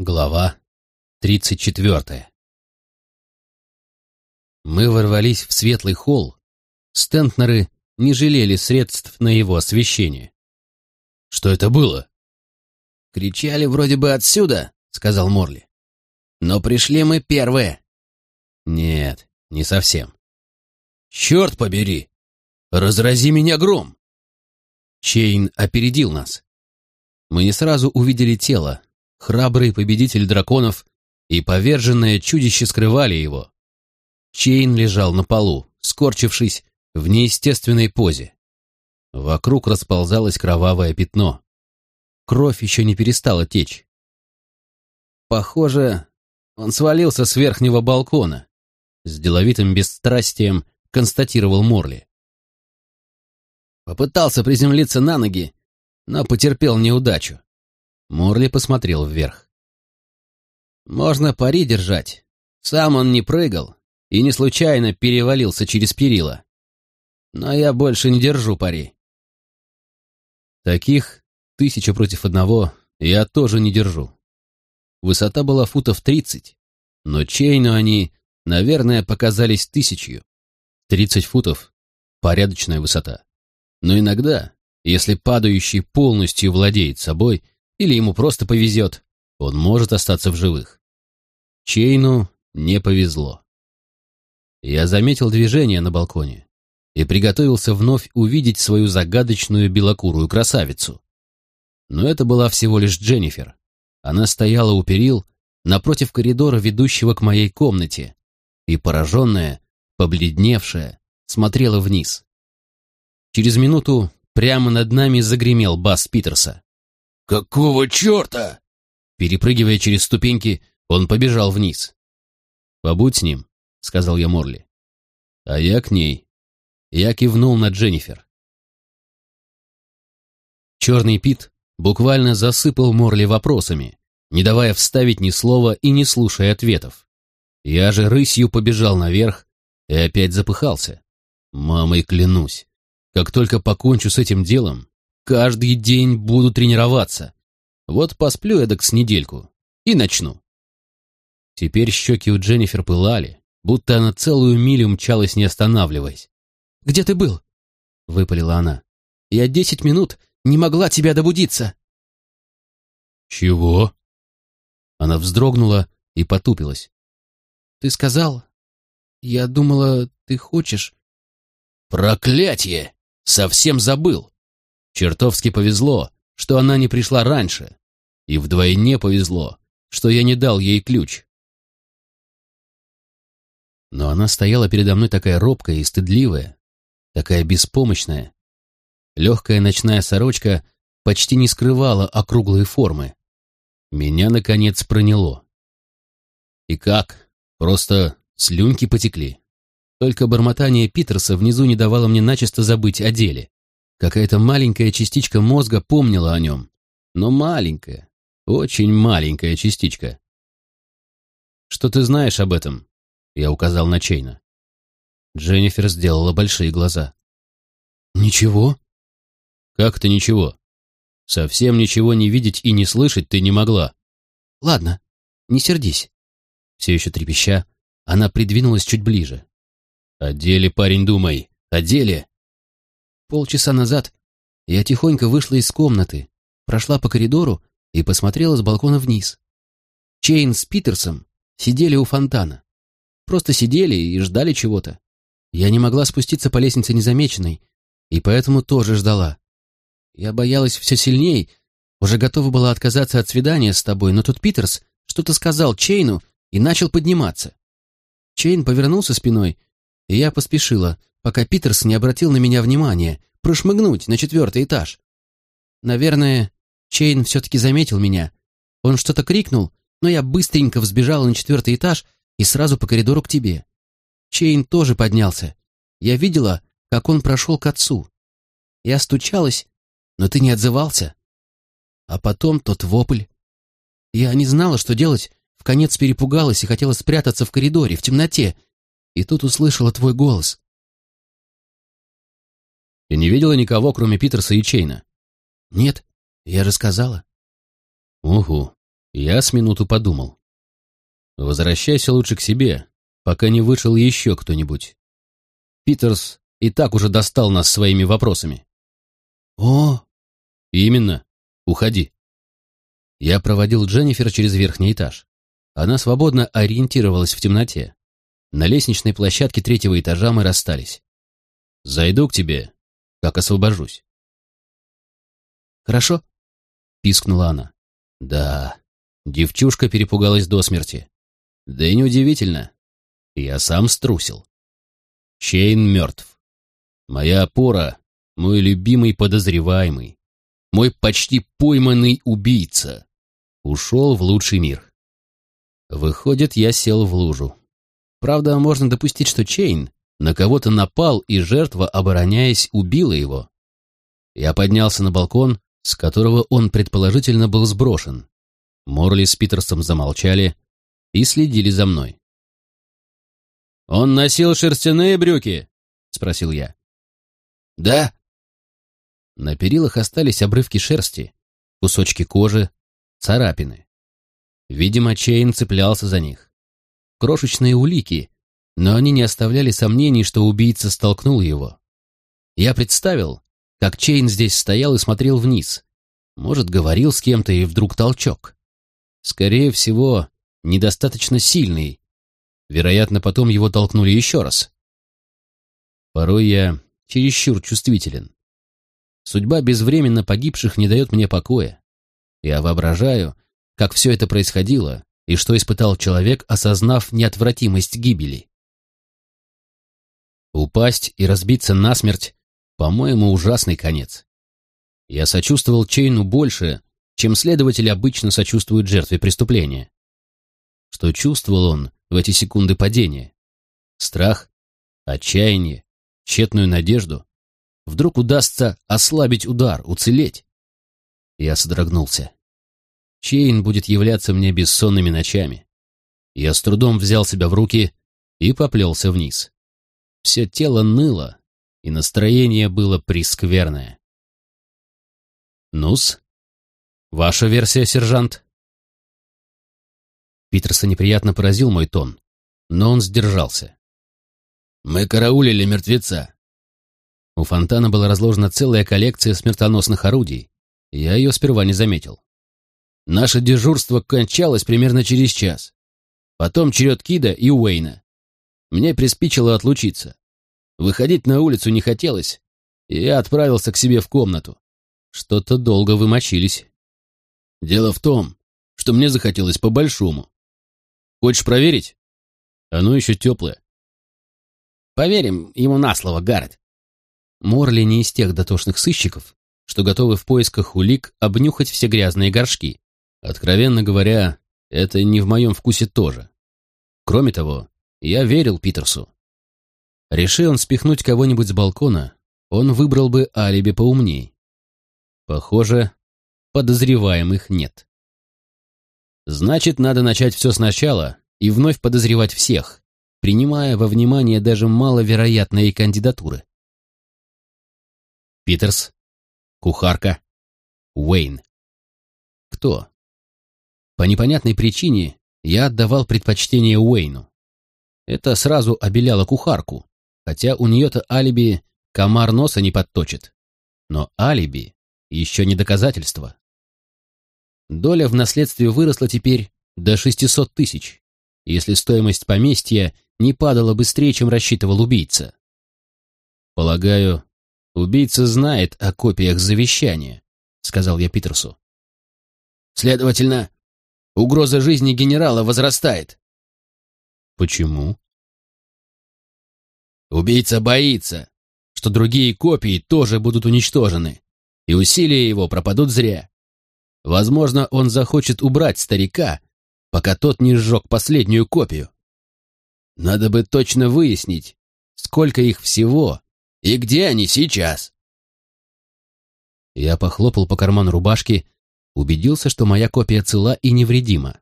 Глава тридцать четвертая Мы ворвались в светлый холл. Стентнеры не жалели средств на его освещение. «Что это было?» «Кричали вроде бы отсюда», — сказал Морли. «Но пришли мы первые». «Нет, не совсем». «Черт побери! Разрази меня гром!» Чейн опередил нас. Мы не сразу увидели тело, храбрый победитель драконов и поверженное чудище скрывали его. Чейн лежал на полу, скорчившись в неестественной позе. Вокруг расползалось кровавое пятно. Кровь еще не перестала течь. Похоже, он свалился с верхнего балкона. С деловитым бесстрастием констатировал Морли. Попытался приземлиться на ноги, но потерпел неудачу. Морли посмотрел вверх. «Можно пари держать. Сам он не прыгал и не случайно перевалился через перила. Но я больше не держу пари». Таких тысяча против одного я тоже не держу. Высота была футов тридцать, но Чейну они, наверное, показались тысячью. Тридцать футов — порядочная высота. Но иногда, если падающий полностью владеет собой — или ему просто повезет, он может остаться в живых. Чейну не повезло. Я заметил движение на балконе и приготовился вновь увидеть свою загадочную белокурую красавицу. Но это была всего лишь Дженнифер. Она стояла у перил напротив коридора, ведущего к моей комнате, и пораженная, побледневшая, смотрела вниз. Через минуту прямо над нами загремел бас Питерса. «Какого черта?» Перепрыгивая через ступеньки, он побежал вниз. «Побудь с ним», — сказал я Морли. «А я к ней». Я кивнул на Дженнифер. Черный Пит буквально засыпал Морли вопросами, не давая вставить ни слова и не слушая ответов. Я же рысью побежал наверх и опять запыхался. Мамой клянусь, как только покончу с этим делом, Каждый день буду тренироваться. Вот посплю эдак с недельку и начну. Теперь щеки у Дженнифер пылали, будто она целую милю мчалась, не останавливаясь. «Где ты был?» — выпалила она. «Я десять минут не могла тебя добудиться». «Чего?» Она вздрогнула и потупилась. «Ты сказал? Я думала, ты хочешь...» «Проклятье! Совсем забыл!» Чертовски повезло, что она не пришла раньше. И вдвойне повезло, что я не дал ей ключ. Но она стояла передо мной такая робкая и стыдливая, такая беспомощная. Легкая ночная сорочка почти не скрывала округлые формы. Меня, наконец, проняло. И как? Просто слюнки потекли. Только бормотание Питерса внизу не давало мне начисто забыть о деле. Какая-то маленькая частичка мозга помнила о нем. Но маленькая, очень маленькая частичка. «Что ты знаешь об этом?» Я указал на Чейна. Дженнифер сделала большие глаза. «Ничего?» «Как то ничего? Совсем ничего не видеть и не слышать ты не могла». «Ладно, не сердись». Все еще трепеща, она придвинулась чуть ближе. «О деле, парень, думай, о деле!» Полчаса назад я тихонько вышла из комнаты, прошла по коридору и посмотрела с балкона вниз. Чейн с Питерсом сидели у фонтана. Просто сидели и ждали чего-то. Я не могла спуститься по лестнице незамеченной, и поэтому тоже ждала. Я боялась все сильней, уже готова была отказаться от свидания с тобой, но тут Питерс что-то сказал Чейну и начал подниматься. Чейн повернулся спиной, и я поспешила, пока Питерс не обратил на меня внимания, прошмыгнуть на четвертый этаж. Наверное, Чейн все-таки заметил меня. Он что-то крикнул, но я быстренько взбежала на четвертый этаж и сразу по коридору к тебе. Чейн тоже поднялся. Я видела, как он прошел к отцу. Я стучалась, но ты не отзывался. А потом тот вопль. Я не знала, что делать, в конец перепугалась и хотела спрятаться в коридоре, в темноте. И тут услышала твой голос. Ты не видела никого, кроме Питерса и Чейна? Нет, я же сказала. Угу. Я с минуту подумал. Возвращайся лучше к себе, пока не вышел еще кто-нибудь. Питерс и так уже достал нас своими вопросами. О, Именно. Уходи. Я проводил Дженнифер через верхний этаж. Она свободно ориентировалась в темноте. На лестничной площадке третьего этажа мы расстались. Зайду к тебе, как освобожусь. хорошо. Пискнула она. Да, девчушка перепугалась до смерти. Да и неудивительно. Я сам струсил. Чейн мертв. Моя опора, мой любимый подозреваемый, мой почти пойманный убийца, ушел в лучший мир. Выходит, я сел в лужу. Правда, можно допустить, что Чейн на кого-то напал, и жертва, обороняясь, убила его. Я поднялся на балкон, с которого он предположительно был сброшен. Морли с Питерсом замолчали и следили за мной. «Он носил шерстяные брюки?» — спросил я. Да, На перилах остались обрывки шерсти, кусочки кожи, царапины. Видимо, Чейн цеплялся за них. Крошечные улики, но они не оставляли сомнений, что убийца столкнул его. Я представил, как Чейн здесь стоял и смотрел вниз. Может, говорил с кем-то и вдруг толчок. Скорее всего, недостаточно сильный. Вероятно, потом его толкнули еще раз. Порой я чересчур чувствителен. Судьба безвременно погибших не дает мне покоя. Я воображаю, как все это происходило и что испытал человек, осознав неотвратимость гибели. Упасть и разбиться насмерть, по-моему, ужасный конец. Я сочувствовал Чейну больше, чем следователь обычно сочувствует жертве преступления. Что чувствовал он в эти секунды падения? Страх, отчаяние, тщетную надежду. Вдруг удастся ослабить удар, уцелеть. Я содрогнулся. Чейн будет являться мне бессонными ночами. Я с трудом взял себя в руки и поплелся вниз. Все тело ныло, и настроение было прескверное. «Ну-с, ваша версия, сержант?» Питерса неприятно поразил мой тон, но он сдержался. мы караулили мертвеца. У фонтана была разложена целая коллекция смертоносных орудий. Я ее сперва не заметил. Наше дежурство кончалось примерно через час. Потом черед Кида и Уэйна. Мне приспичило отлучиться. Выходить на улицу не хотелось, и я отправился к себе в комнату. Что-то долго вы мочились. Дело в том, что мне захотелось по-большому. Хочешь проверить? Оно еще теплое. Поверим ему на слово, Гаррет. Морли не из тех дотошных сыщиков, что готовы в поисках улик обнюхать все грязные горшки. Откровенно говоря, это не в моем вкусе тоже. Кроме того, я верил Питерсу. Реши он спихнуть кого-нибудь с балкона, он выбрал бы алиби поумней. Похоже, подозреваемых нет. Значит, надо начать все сначала и вновь подозревать всех, принимая во внимание даже маловероятные кандидатуры. Питерс, кухарка, Уэйн. Кто? По непонятной причине я отдавал предпочтение Уэйну. Это сразу обеляло кухарку, хотя у нее-то алиби комар носа не подточит. Но алиби еще не доказательство. Доля в наследстве выросла теперь до 600 тысяч, если стоимость поместья не падала быстрее, чем рассчитывал убийца. Полагаю, убийца знает о копиях завещания, сказал я Питерсу. Следовательно, угроза жизни генерала возрастает. Почему? Убийца боится, что другие копии тоже будут уничтожены, и усилия его пропадут зря. Возможно, он захочет убрать старика, пока тот не сжег последнюю копию. Надо бы точно выяснить, сколько их всего и где они сейчас. Я похлопал по карману рубашки, убедился, что моя копия цела и невредима.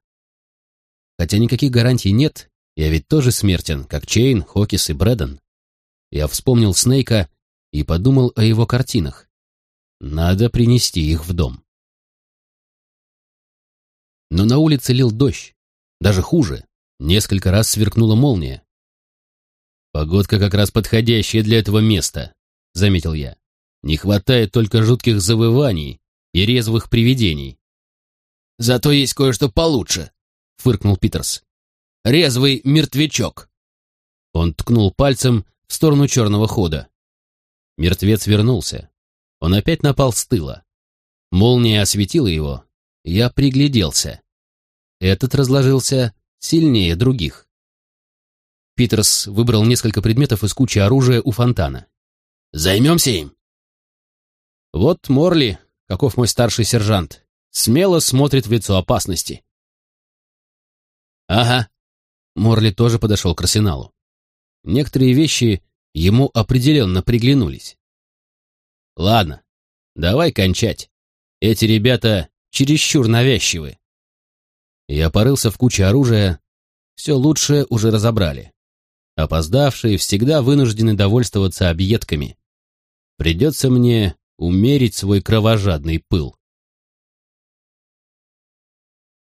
Хотя никаких гарантий нет, я ведь тоже смертен, как Чейн, Хокис и Брэдден. Я вспомнил Снейка и подумал о его картинах. Надо принести их в дом. Но на улице лил дождь. Даже хуже. Несколько раз сверкнула молния. «Погодка как раз подходящая для этого места», — заметил я. «Не хватает только жутких завываний и резвых привидений». «Зато есть кое-что получше», — фыркнул Питерс. «Резвый мертвячок». Он ткнул пальцем в сторону черного хода. Мертвец вернулся. Он опять напал с тыла. Молния осветила его. Я пригляделся. Этот разложился сильнее других. Питерс выбрал несколько предметов из кучи оружия у фонтана. «Займемся им?» Вот Морли, каков мой старший сержант, смело смотрит в лицо опасности. «Ага». Морли тоже подошел к арсеналу. Некоторые вещи ему определенно приглянулись. Ладно, давай кончать. Эти ребята чересчур навязчивы. Я порылся в куче оружия, все лучшее уже разобрали. Опоздавшие всегда вынуждены довольствоваться объедками. Придется мне умерить свой кровожадный пыл.